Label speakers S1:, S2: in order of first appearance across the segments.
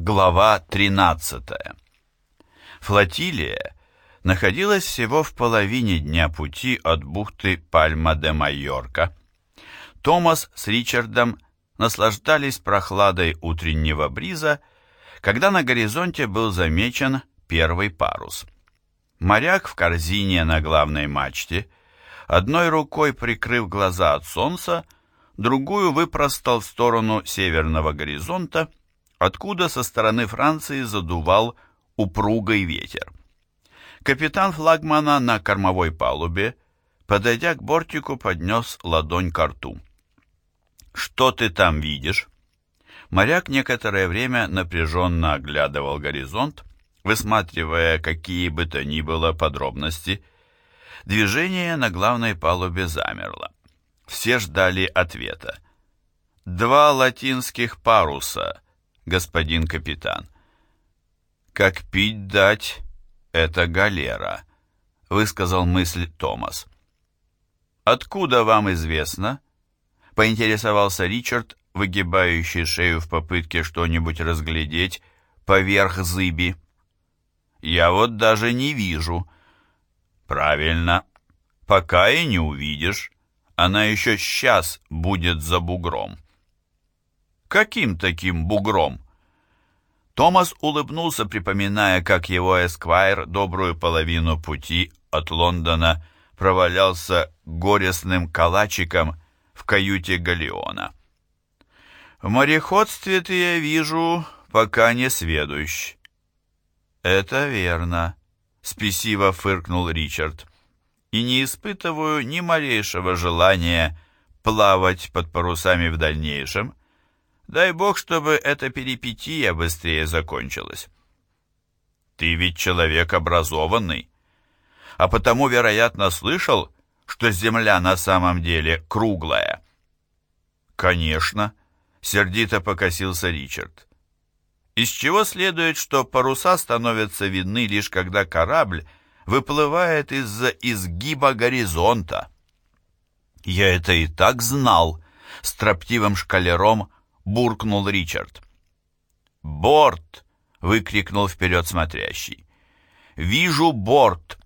S1: Глава 13. Флотилия находилась всего в половине дня пути от бухты Пальма-де-Майорка. Томас с Ричардом наслаждались прохладой утреннего бриза, когда на горизонте был замечен первый парус. Моряк в корзине на главной мачте, одной рукой прикрыв глаза от солнца, другую выпростал в сторону северного горизонта откуда со стороны Франции задувал упругий ветер. Капитан флагмана на кормовой палубе, подойдя к бортику, поднес ладонь к рту. «Что ты там видишь?» Моряк некоторое время напряженно оглядывал горизонт, высматривая какие бы то ни было подробности. Движение на главной палубе замерло. Все ждали ответа. «Два латинских паруса», господин капитан. Как пить дать, это галера, высказал мысль Томас. Откуда вам известно? Поинтересовался Ричард, выгибающий шею в попытке что-нибудь разглядеть поверх зыби. Я вот даже не вижу. Правильно. Пока и не увидишь. Она еще сейчас будет за бугром. Каким таким бугром? Томас улыбнулся, припоминая, как его эсквайр добрую половину пути от Лондона провалялся горестным калачиком в каюте Галеона. «В мореходстве ты, я вижу, пока не сведущ». «Это верно», — спесиво фыркнул Ричард. «И не испытываю ни малейшего желания плавать под парусами в дальнейшем, Дай бог, чтобы эта перипетия быстрее закончилась. Ты ведь человек образованный, а потому, вероятно, слышал, что Земля на самом деле круглая. Конечно, сердито покосился Ричард. Из чего следует, что паруса становятся видны лишь когда корабль выплывает из-за изгиба горизонта. Я это и так знал, строптивым шкалером буркнул Ричард. «Борт!» — выкрикнул вперед смотрящий. «Вижу борт!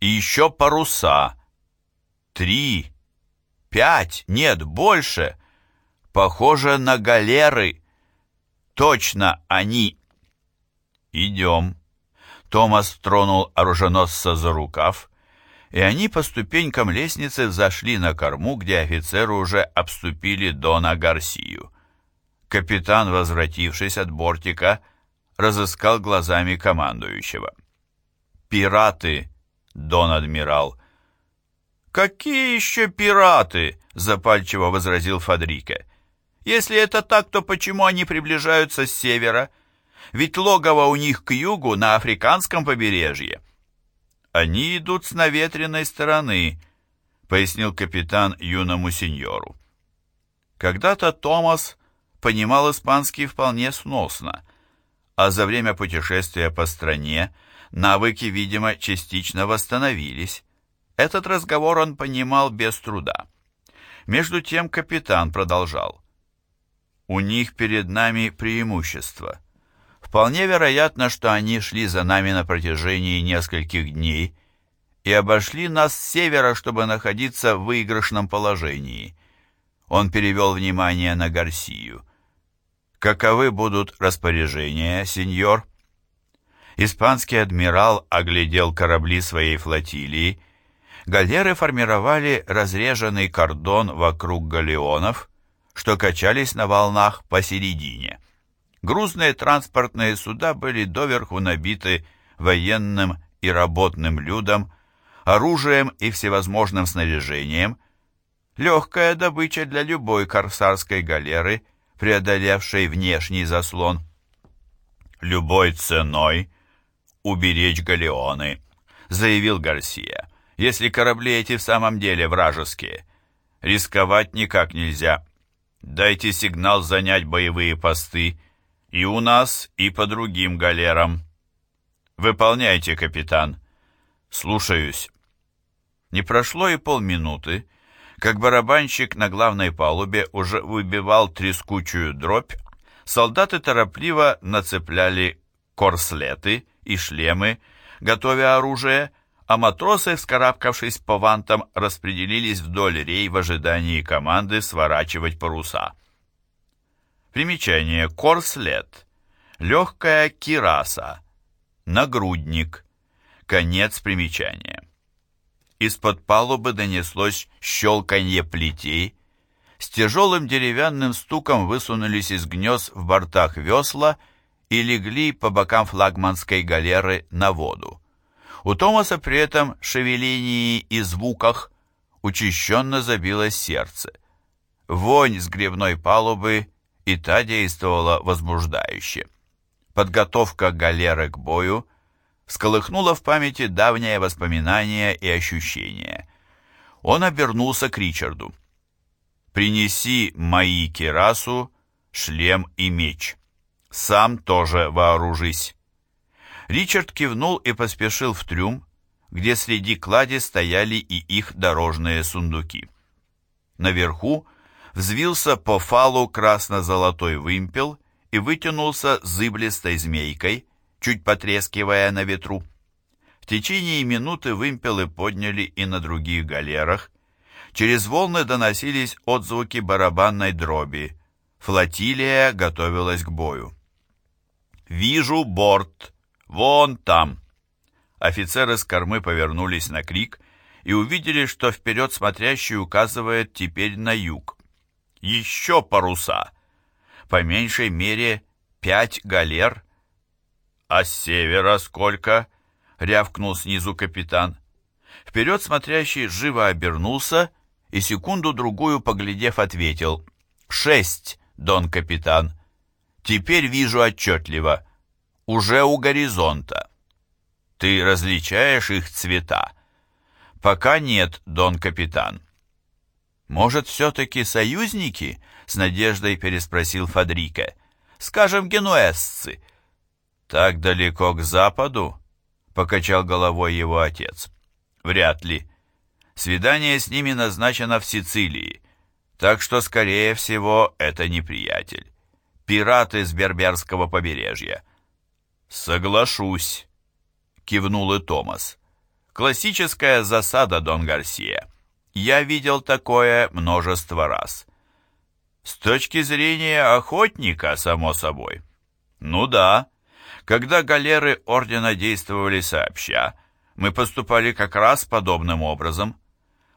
S1: И еще паруса! Три! Пять! Нет, больше! Похоже на галеры! Точно они!» «Идем!» Томас тронул оруженосца за рукав, и они по ступенькам лестницы взошли на корму, где офицеры уже обступили Дона Гарсию. Капитан, возвратившись от бортика, разыскал глазами командующего. «Пираты, дон-адмирал!» «Какие еще пираты?» — запальчиво возразил Фадрике. «Если это так, то почему они приближаются с севера? Ведь логово у них к югу, на африканском побережье». «Они идут с наветренной стороны», — пояснил капитан юному сеньору. Когда-то Томас понимал испанский вполне сносно, а за время путешествия по стране навыки, видимо, частично восстановились. Этот разговор он понимал без труда. Между тем капитан продолжал. «У них перед нами преимущество. Вполне вероятно, что они шли за нами на протяжении нескольких дней и обошли нас с севера, чтобы находиться в выигрышном положении». Он перевел внимание на Гарсию. «Каковы будут распоряжения, сеньор?» Испанский адмирал оглядел корабли своей флотилии. Галеры формировали разреженный кордон вокруг галеонов, что качались на волнах посередине. Грузные транспортные суда были доверху набиты военным и работным людом, оружием и всевозможным снаряжением. Легкая добыча для любой корсарской галеры – преодолевшей внешний заслон. «Любой ценой уберечь галеоны», — заявил Гарсия. «Если корабли эти в самом деле вражеские, рисковать никак нельзя. Дайте сигнал занять боевые посты и у нас, и по другим галерам. Выполняйте, капитан. Слушаюсь». Не прошло и полминуты, как барабанщик на главной палубе уже выбивал трескучую дробь, солдаты торопливо нацепляли корслеты и шлемы, готовя оружие, а матросы, вскарабкавшись по вантам, распределились вдоль рей в ожидании команды сворачивать паруса. Примечание. Корслет. Легкая кираса. Нагрудник. Конец примечания. Из-под палубы донеслось щелканье плетей, с тяжелым деревянным стуком высунулись из гнезд в бортах весла и легли по бокам флагманской галеры на воду. У Томаса при этом шевелении и звуках учащенно забилось сердце. Вонь с гребной палубы и та действовала возбуждающе. Подготовка галеры к бою всколыхнула в памяти давнее воспоминание и ощущение. Он обернулся к Ричарду. «Принеси мои кирасу, шлем и меч. Сам тоже вооружись». Ричард кивнул и поспешил в трюм, где среди клади стояли и их дорожные сундуки. Наверху взвился по фалу красно-золотой вымпел и вытянулся зыблистой змейкой, чуть потрескивая на ветру. В течение минуты вымпелы подняли и на других галерах. Через волны доносились отзвуки барабанной дроби. Флотилия готовилась к бою. «Вижу борт! Вон там!» Офицеры с кормы повернулись на крик и увидели, что вперед смотрящий указывает теперь на юг. «Еще паруса!» По меньшей мере пять галер «А с севера сколько?» — рявкнул снизу капитан. Вперед смотрящий живо обернулся и секунду-другую, поглядев, ответил. «Шесть, дон капитан. Теперь вижу отчетливо. Уже у горизонта. Ты различаешь их цвета?» «Пока нет, дон капитан». «Может, все-таки союзники?» — с надеждой переспросил Фадрике. «Скажем, генуэзцы». «Так далеко к западу?» — покачал головой его отец. «Вряд ли. Свидание с ними назначено в Сицилии, так что, скорее всего, это неприятель. Пираты с Берберского побережья». «Соглашусь», — кивнул и Томас. «Классическая засада, Дон Гарсия. Я видел такое множество раз». «С точки зрения охотника, само собой». «Ну да». Когда галеры ордена действовали сообща, мы поступали как раз подобным образом.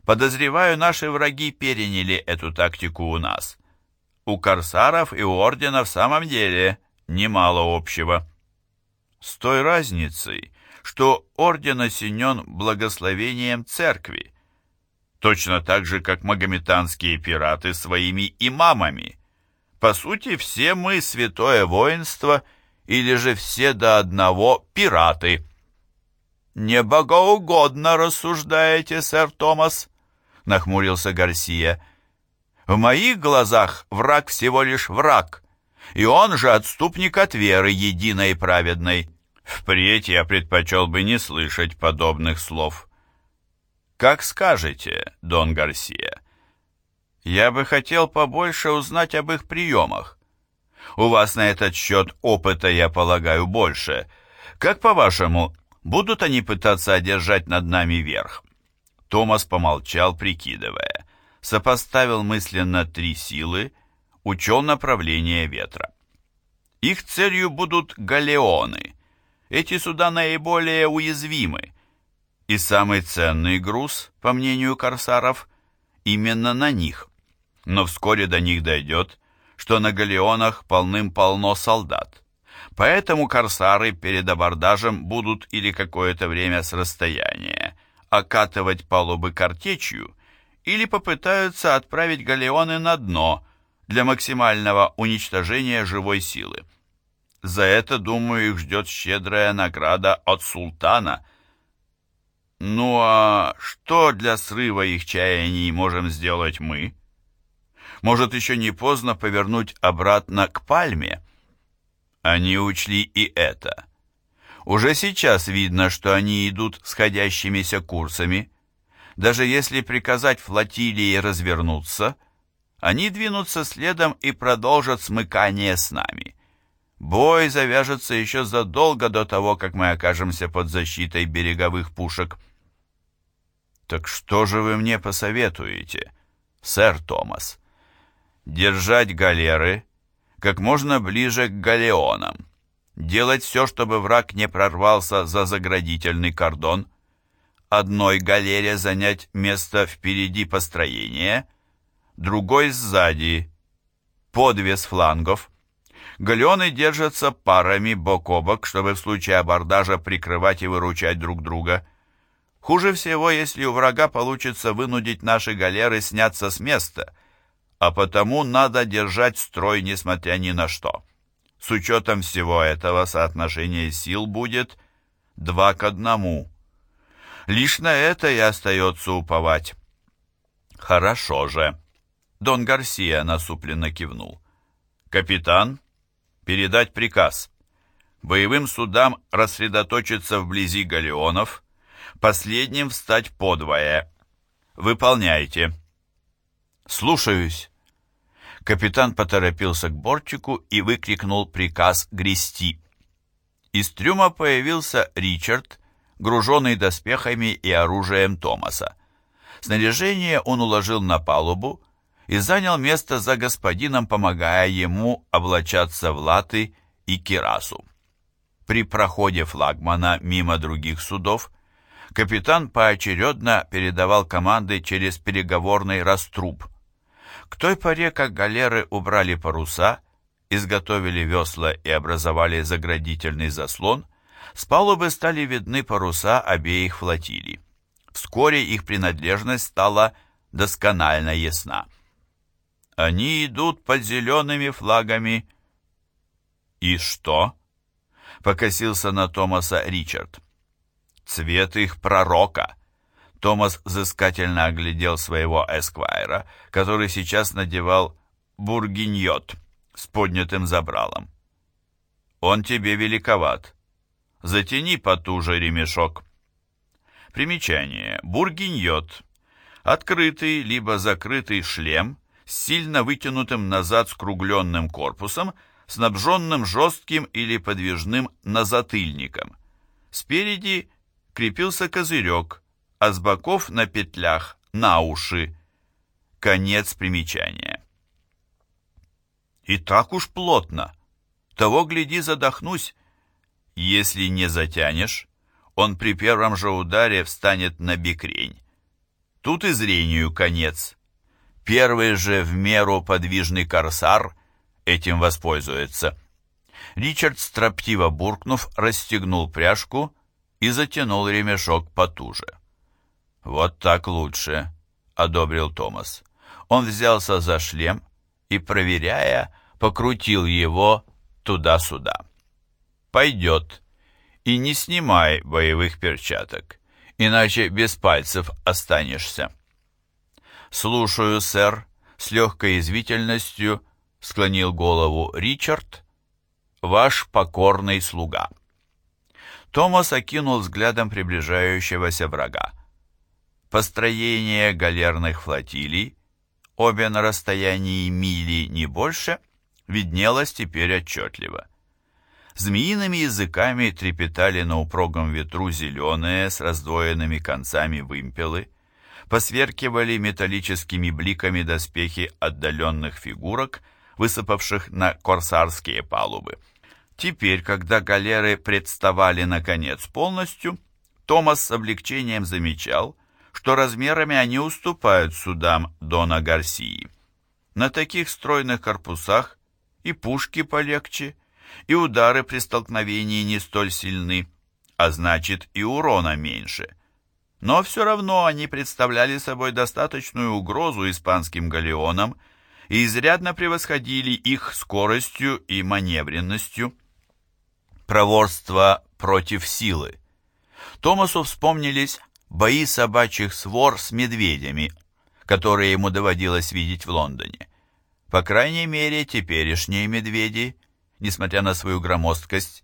S1: Подозреваю, наши враги переняли эту тактику у нас. У корсаров и у ордена в самом деле немало общего. С той разницей, что орден осенен благословением церкви, точно так же, как магометанские пираты своими имамами. По сути, все мы святое воинство – или же все до одного пираты. «Не богоугодно рассуждаете, сэр Томас», — нахмурился Гарсия. «В моих глазах враг всего лишь враг, и он же отступник от веры единой и праведной. Впредь я предпочел бы не слышать подобных слов». «Как скажете, Дон Гарсия. Я бы хотел побольше узнать об их приемах. У вас на этот счет опыта, я полагаю, больше. Как по-вашему, будут они пытаться одержать над нами верх?» Томас помолчал, прикидывая. Сопоставил мысленно три силы, учел направление ветра. Их целью будут галеоны. Эти суда наиболее уязвимы. И самый ценный груз, по мнению корсаров, именно на них. Но вскоре до них дойдет, что на галеонах полным-полно солдат. Поэтому корсары перед абордажем будут или какое-то время с расстояния окатывать палубы картечью, или попытаются отправить галеоны на дно для максимального уничтожения живой силы. За это, думаю, их ждет щедрая награда от султана. Ну а что для срыва их чаяний можем сделать мы? Может, еще не поздно повернуть обратно к пальме? Они учли и это. Уже сейчас видно, что они идут сходящимися курсами. Даже если приказать флотилии развернуться, Они двинутся следом и продолжат смыкание с нами. Бой завяжется еще задолго до того, как мы окажемся под защитой береговых пушек. Так что же вы мне посоветуете, сэр Томас? Держать галеры как можно ближе к галеонам. Делать все, чтобы враг не прорвался за заградительный кордон. Одной галере занять место впереди построения, другой сзади, подвес флангов. Галеоны держатся парами бок о бок, чтобы в случае абордажа прикрывать и выручать друг друга. Хуже всего, если у врага получится вынудить наши галеры сняться с места, а потому надо держать строй, несмотря ни на что. С учетом всего этого соотношение сил будет два к одному. Лишь на это и остается уповать. Хорошо же. Дон Гарсия насупленно кивнул. Капитан, передать приказ. Боевым судам рассредоточиться вблизи галеонов, последним встать подвое. Выполняйте. Слушаюсь. Капитан поторопился к бортику и выкрикнул приказ грести. Из трюма появился Ричард, груженный доспехами и оружием Томаса. Снаряжение он уложил на палубу, и занял место за господином, помогая ему облачаться в латы и кирасу. При проходе флагмана мимо других судов капитан поочередно передавал команды через переговорный раструб. К той поре, как галеры убрали паруса, изготовили весла и образовали заградительный заслон, с палубы стали видны паруса обеих флотилий. Вскоре их принадлежность стала досконально ясна. Они идут под зелеными флагами. И что? Покосился на Томаса Ричард. Цвет их пророка. Томас взыскательно оглядел своего эсквайра, который сейчас надевал бургиньот с поднятым забралом. «Он тебе великоват. Затяни потуже ремешок». Примечание. Бургиньот. Открытый либо закрытый шлем с сильно вытянутым назад скругленным корпусом, снабженным жестким или подвижным назатыльником. Спереди крепился козырек, а с боков на петлях на уши. Конец примечания. И так уж плотно. Того, гляди, задохнусь. Если не затянешь, он при первом же ударе встанет на бикрень. Тут и зрению конец. Первый же в меру подвижный корсар этим воспользуется. Ричард, строптиво буркнув, расстегнул пряжку и затянул ремешок потуже. «Вот так лучше», — одобрил Томас. Он взялся за шлем и, проверяя, покрутил его туда-сюда. «Пойдет. И не снимай боевых перчаток, иначе без пальцев останешься». «Слушаю, сэр», — с легкой извительностью склонил голову Ричард, «ваш покорный слуга». Томас окинул взглядом приближающегося врага. Построение галерных флотилий, обе на расстоянии мили не больше, виднелось теперь отчетливо. Змеиными языками трепетали на упругом ветру зеленые с раздвоенными концами вымпелы, посверкивали металлическими бликами доспехи отдаленных фигурок, высыпавших на корсарские палубы. Теперь, когда галеры представали наконец полностью, Томас с облегчением замечал, что размерами они уступают судам Дона Гарсии. На таких стройных корпусах и пушки полегче, и удары при столкновении не столь сильны, а значит и урона меньше – но все равно они представляли собой достаточную угрозу испанским галеонам и изрядно превосходили их скоростью и маневренностью. Проворство против силы. Томасу вспомнились бои собачьих свор с медведями, которые ему доводилось видеть в Лондоне. По крайней мере, теперешние медведи, несмотря на свою громоздкость,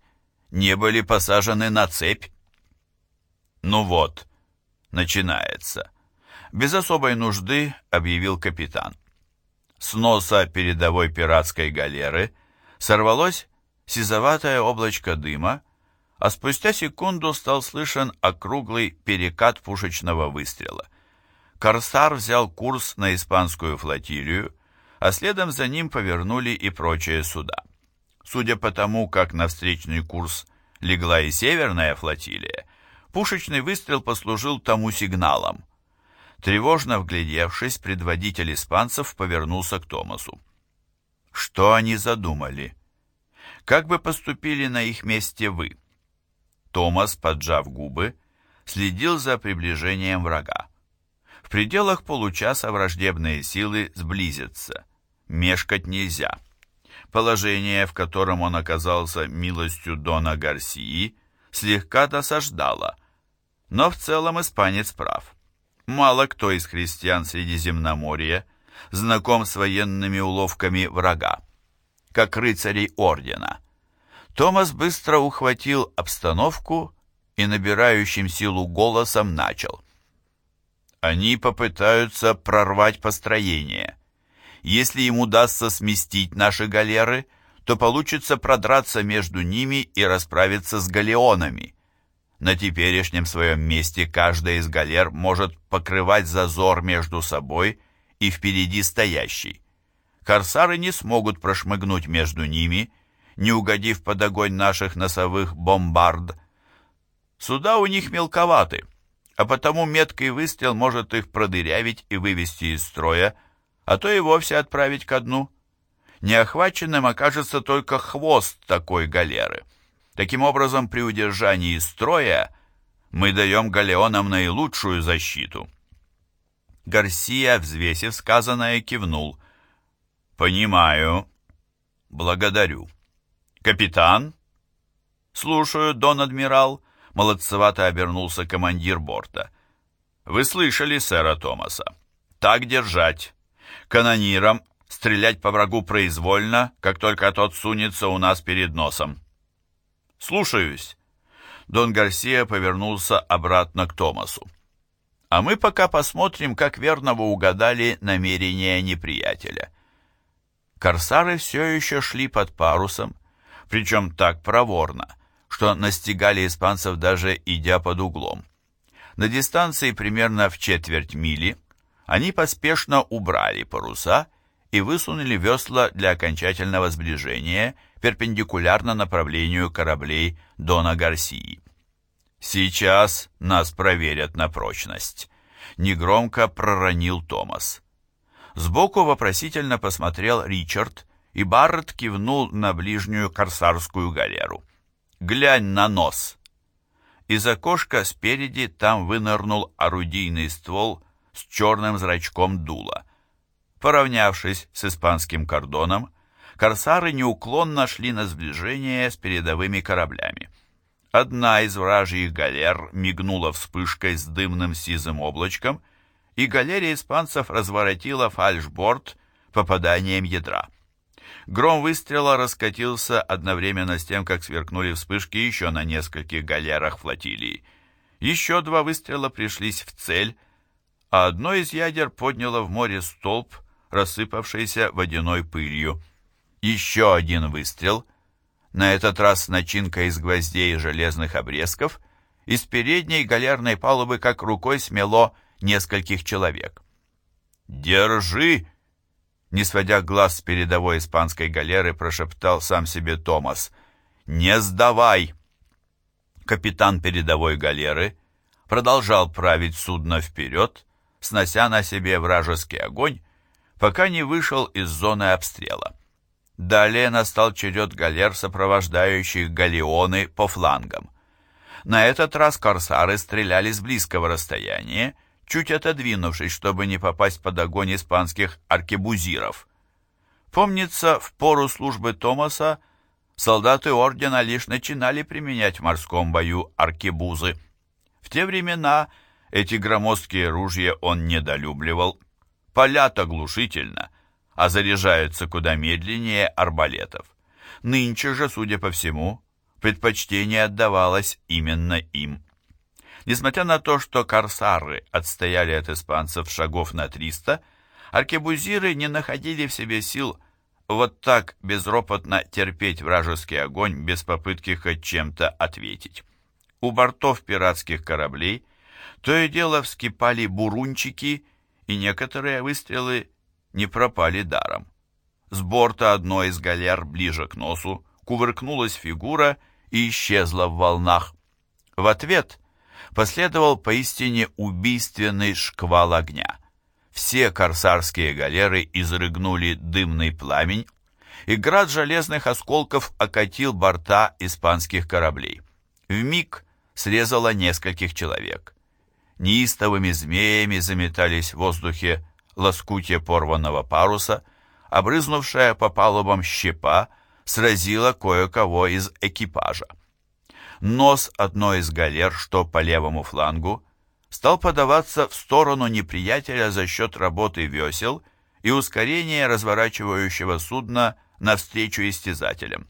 S1: не были посажены на цепь. Ну вот, начинается. Без особой нужды объявил капитан. с носа передовой пиратской галеры сорвалось сизоватое облачко дыма, а спустя секунду стал слышен округлый перекат пушечного выстрела. Корсар взял курс на испанскую флотилию, а следом за ним повернули и прочие суда. Судя по тому, как на встречный курс легла и северная флотилия, пушечный выстрел послужил тому сигналом. Тревожно вглядевшись, предводитель испанцев повернулся к Томасу. Что они задумали? Как бы поступили на их месте вы? Томас, поджав губы, следил за приближением врага. В пределах получаса враждебные силы сблизятся. Мешкать нельзя. Положение, в котором он оказался милостью Дона Гарсии, слегка досаждало. Но в целом испанец прав. Мало кто из христиан Средиземноморья знаком с военными уловками врага, как рыцарей ордена. Томас быстро ухватил обстановку и набирающим силу голосом начал. Они попытаются прорвать построение. Если им удастся сместить наши галеры, то получится продраться между ними и расправиться с галеонами. На теперешнем своем месте каждая из галер может покрывать зазор между собой и впереди стоящий. Корсары не смогут прошмыгнуть между ними, не угодив под огонь наших носовых бомбард. Суда у них мелковаты, а потому меткий выстрел может их продырявить и вывести из строя, а то и вовсе отправить ко дну. Неохваченным окажется только хвост такой галеры. Таким образом, при удержании строя мы даем галеонам наилучшую защиту. Гарсия, взвесив сказанное, кивнул. «Понимаю. Благодарю. Капитан?» «Слушаю, дон адмирал», — молодцевато обернулся командир борта. «Вы слышали сэра Томаса. Так держать. Канонирам стрелять по врагу произвольно, как только тот сунется у нас перед носом». «Слушаюсь». Дон Гарсия повернулся обратно к Томасу. «А мы пока посмотрим, как верно вы угадали намерения неприятеля». Корсары все еще шли под парусом, причем так проворно, что настигали испанцев даже идя под углом. На дистанции примерно в четверть мили они поспешно убрали паруса и высунули весла для окончательного сближения – перпендикулярно направлению кораблей Дона Гарсии. «Сейчас нас проверят на прочность», — негромко проронил Томас. Сбоку вопросительно посмотрел Ричард, и Барретт кивнул на ближнюю корсарскую галеру. «Глянь на нос!» Из окошка спереди там вынырнул орудийный ствол с черным зрачком дула. Поравнявшись с испанским кордоном, корсары неуклонно шли на сближение с передовыми кораблями. Одна из вражьих галер мигнула вспышкой с дымным сизым облачком, и галерия испанцев разворотила фальшборд попаданием ядра. Гром выстрела раскатился одновременно с тем, как сверкнули вспышки еще на нескольких галерах флотилии. Еще два выстрела пришлись в цель, а одно из ядер подняло в море столб, рассыпавшийся водяной пылью. Еще один выстрел, на этот раз начинка из гвоздей и железных обрезков, из передней галерной палубы как рукой смело нескольких человек. «Держи!» Не сводя глаз с передовой испанской галеры, прошептал сам себе Томас. «Не сдавай!» Капитан передовой галеры продолжал править судно вперед, снося на себе вражеский огонь, пока не вышел из зоны обстрела. Далее настал черед галер, сопровождающих галеоны по флангам. На этот раз корсары стреляли с близкого расстояния, чуть отодвинувшись, чтобы не попасть под огонь испанских аркебузиров. Помнится, в пору службы Томаса солдаты ордена лишь начинали применять в морском бою аркебузы. В те времена эти громоздкие ружья он недолюбливал. Полят оглушительно, а заряжаются куда медленнее арбалетов. Нынче же, судя по всему, предпочтение отдавалось именно им. Несмотря на то, что корсары отстояли от испанцев шагов на 300, аркебузиры не находили в себе сил вот так безропотно терпеть вражеский огонь без попытки хоть чем-то ответить. У бортов пиратских кораблей то и дело вскипали бурунчики, и некоторые выстрелы не пропали даром. С борта одной из галер ближе к носу кувыркнулась фигура и исчезла в волнах. В ответ последовал поистине убийственный шквал огня. Все корсарские галеры изрыгнули дымный пламень, и град железных осколков окатил борта испанских кораблей. В миг срезало нескольких человек. Неистовыми змеями заметались в воздухе лоскутья порванного паруса, обрызнувшая по палубам щепа сразила кое-кого из экипажа. Нос одной из галер, что по левому флангу, стал подаваться в сторону неприятеля за счет работы весел и ускорения разворачивающего судна навстречу истязателям.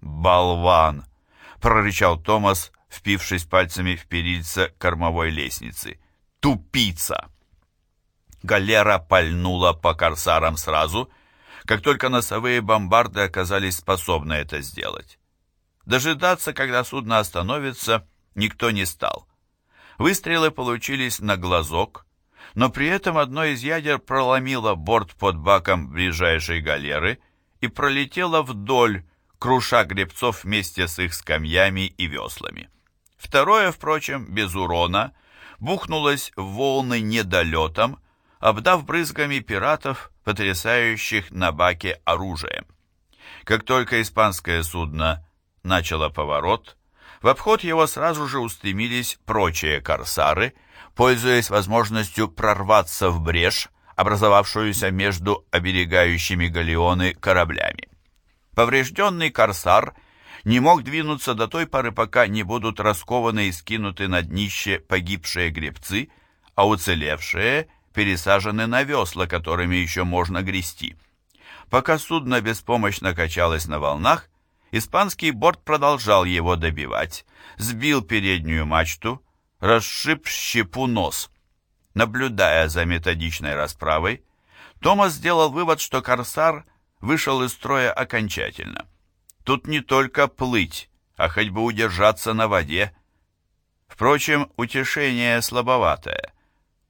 S1: «Болван!» — прорычал Томас, впившись пальцами в перильца кормовой лестницы. «Тупица!» Галера пальнула по корсарам сразу, как только носовые бомбарды оказались способны это сделать. Дожидаться, когда судно остановится, никто не стал. Выстрелы получились на глазок, но при этом одно из ядер проломило борт под баком ближайшей галеры и пролетело вдоль, круша гребцов вместе с их скамьями и веслами. Второе, впрочем, без урона, бухнулось в волны недолетом, обдав брызгами пиратов, потрясающих на баке оружием. Как только испанское судно начало поворот, в обход его сразу же устремились прочие корсары, пользуясь возможностью прорваться в брешь, образовавшуюся между оберегающими галеоны кораблями. Поврежденный корсар не мог двинуться до той поры, пока не будут раскованы и скинуты на днище погибшие гребцы, а уцелевшие пересажены на весла, которыми еще можно грести. Пока судно беспомощно качалось на волнах, Испанский борт продолжал его добивать, сбил переднюю мачту, расшиб щепу нос. Наблюдая за методичной расправой, Томас сделал вывод, что «Корсар» вышел из строя окончательно. Тут не только плыть, а хоть бы удержаться на воде. Впрочем, утешение слабоватое.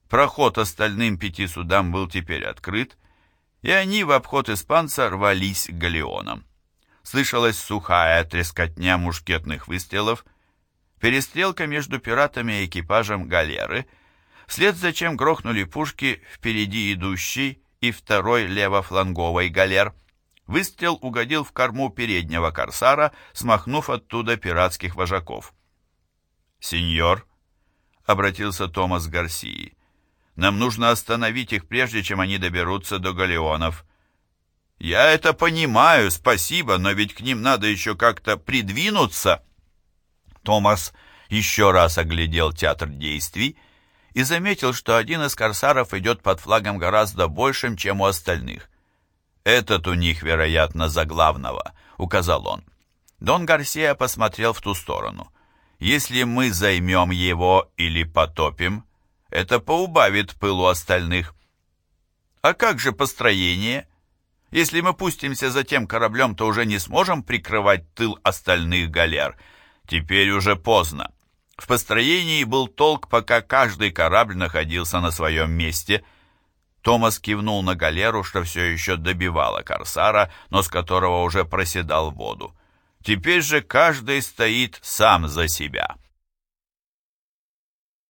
S1: Проход остальным пяти судам был теперь открыт, и они в обход испанца рвались к галеонам слышалась сухая трескотня мушкетных выстрелов, перестрелка между пиратами и экипажем галеры, вслед за чем грохнули пушки впереди идущей и второй левофланговой галер. Выстрел угодил в корму переднего корсара, смахнув оттуда пиратских вожаков. «Сеньор», — обратился Томас Гарсии, — «нам нужно остановить их, прежде чем они доберутся до галеонов. «Я это понимаю, спасибо, но ведь к ним надо еще как-то придвинуться». Томас еще раз оглядел театр действий и заметил, что один из корсаров идет под флагом гораздо большим, чем у остальных. «Этот у них, вероятно, за главного», — указал он. Дон Гарсия посмотрел в ту сторону. «Если мы займем его или потопим, это поубавит пылу остальных». «А как же построение?» Если мы пустимся за тем кораблем, то уже не сможем прикрывать тыл остальных галер. Теперь уже поздно. В построении был толк, пока каждый корабль находился на своем месте. Томас кивнул на галеру, что все еще добивала корсара, но с которого уже проседал воду. Теперь же каждый стоит сам за себя.